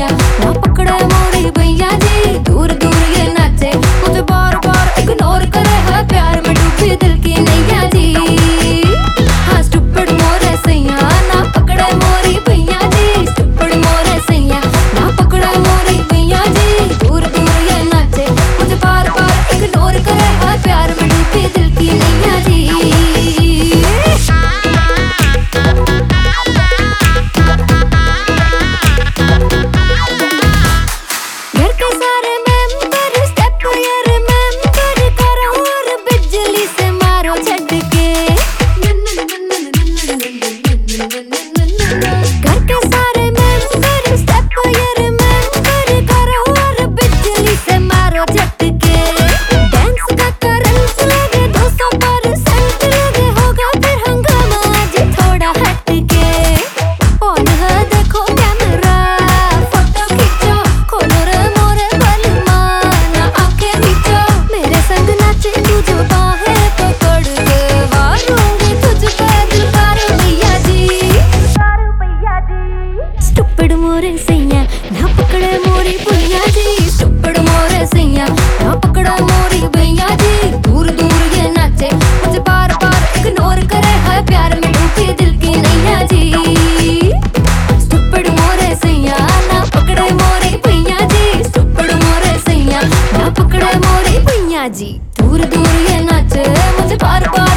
yeah. दुनिया जी दूर दूर ये नाच मुझे पार पार